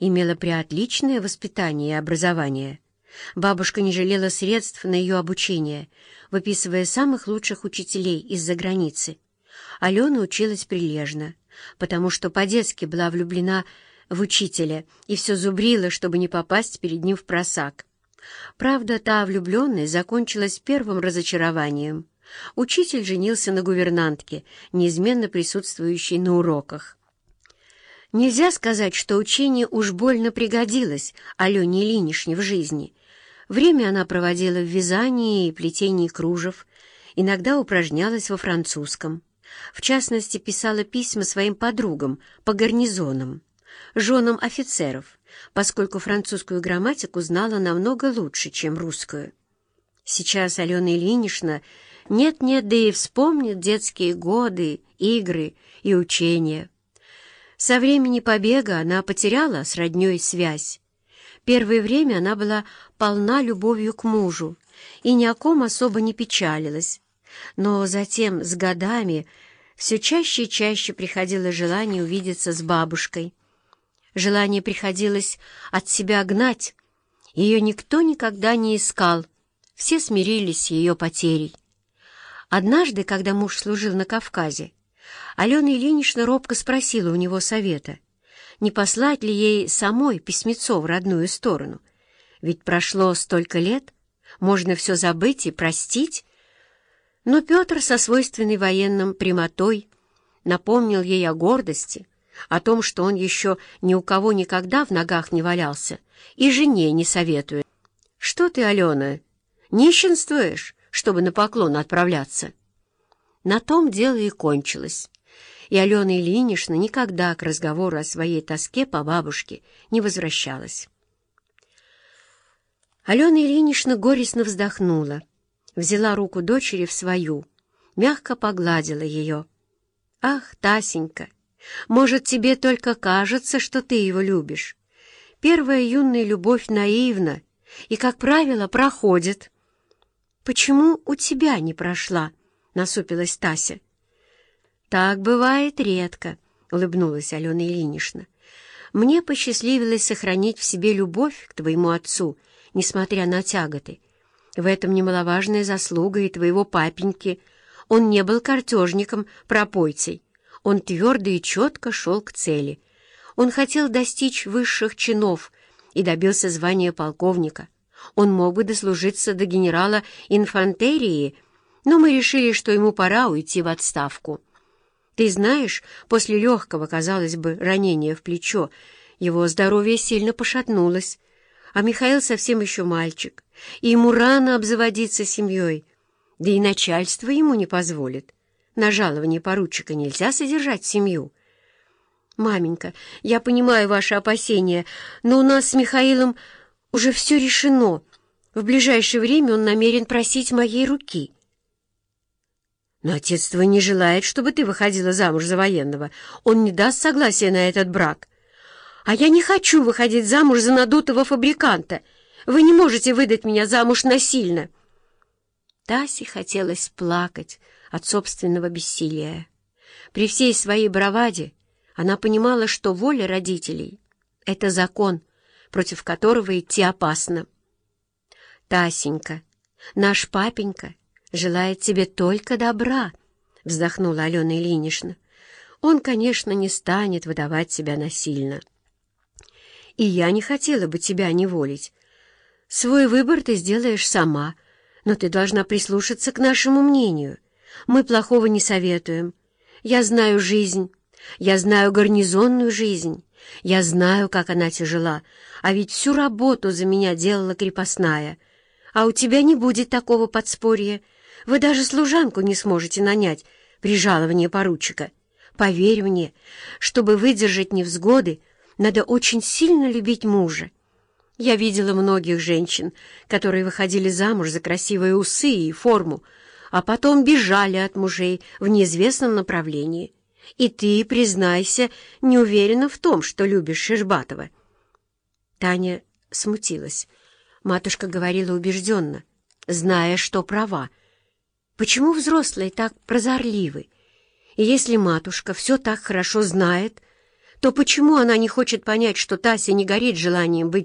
имела приотличное воспитание и образование. Бабушка не жалела средств на ее обучение, выписывая самых лучших учителей из-за границы. Алена училась прилежно, потому что по-детски была влюблена в учителя и все зубрила, чтобы не попасть перед ним в просак. Правда, та влюбленность закончилась первым разочарованием. Учитель женился на гувернантке, неизменно присутствующей на уроках. Нельзя сказать, что учение уж больно пригодилось Алене Ильиничне в жизни. Время она проводила в вязании и плетении кружев, иногда упражнялась во французском. В частности, писала письма своим подругам по гарнизонам, женам офицеров, поскольку французскую грамматику знала намного лучше, чем русскую. Сейчас Алена Ильинична нет-нет, да и вспомнит детские годы, игры и учения. Со времени побега она потеряла с роднёй связь. Первое время она была полна любовью к мужу и ни о ком особо не печалилась. Но затем, с годами, все чаще и чаще приходило желание увидеться с бабушкой. Желание приходилось от себя гнать. Ее никто никогда не искал. Все смирились с ее потерей. Однажды, когда муж служил на Кавказе, Алена Ильинична робко спросила у него совета, не послать ли ей самой письмецо в родную сторону. Ведь прошло столько лет, можно все забыть и простить. Но Петр со свойственной военным прямотой напомнил ей о гордости, о том, что он еще ни у кого никогда в ногах не валялся, и жене не советует. «Что ты, Алена, нищенствуешь, чтобы на поклон отправляться?» На том дело и кончилось и Алена Ильинична никогда к разговору о своей тоске по бабушке не возвращалась. Алена Ильинична горестно вздохнула, взяла руку дочери в свою, мягко погладила ее. «Ах, Тасенька, может, тебе только кажется, что ты его любишь. Первая юная любовь наивна и, как правило, проходит». «Почему у тебя не прошла?» — насупилась Тася. «Так бывает редко», — улыбнулась Алена Ильинична. «Мне посчастливилось сохранить в себе любовь к твоему отцу, несмотря на тяготы. В этом немаловажная заслуга и твоего папеньки. Он не был картежником, пропойцей. Он твердо и четко шел к цели. Он хотел достичь высших чинов и добился звания полковника. Он мог бы дослужиться до генерала инфантерии, но мы решили, что ему пора уйти в отставку». Ты знаешь, после легкого, казалось бы, ранения в плечо, его здоровье сильно пошатнулось, а Михаил совсем еще мальчик, и ему рано обзаводиться семьей, да и начальство ему не позволит. На жалование поручика нельзя содержать семью. «Маменька, я понимаю ваши опасения, но у нас с Михаилом уже все решено. В ближайшее время он намерен просить моей руки». Но отец твой не желает, чтобы ты выходила замуж за военного. Он не даст согласия на этот брак. А я не хочу выходить замуж за надутого фабриканта. Вы не можете выдать меня замуж насильно. Тасе хотелось плакать от собственного бессилия. При всей своей браваде она понимала, что воля родителей — это закон, против которого идти опасно. «Тасенька, наш папенька — желает тебе только добра», — вздохнула Алена Ильинична. «Он, конечно, не станет выдавать себя насильно. И я не хотела бы тебя неволить. Свой выбор ты сделаешь сама, но ты должна прислушаться к нашему мнению. Мы плохого не советуем. Я знаю жизнь, я знаю гарнизонную жизнь, я знаю, как она тяжела, а ведь всю работу за меня делала крепостная. А у тебя не будет такого подспорья, — вы даже служанку не сможете нанять при жаловании поручика. Поверь мне, чтобы выдержать невзгоды, надо очень сильно любить мужа. Я видела многих женщин, которые выходили замуж за красивые усы и форму, а потом бежали от мужей в неизвестном направлении. И ты, признайся, не уверена в том, что любишь Шишбатова. Таня смутилась. Матушка говорила убежденно, зная, что права, Почему взрослые так прозорливы? И если матушка все так хорошо знает, то почему она не хочет понять, что Тася не горит желанием быть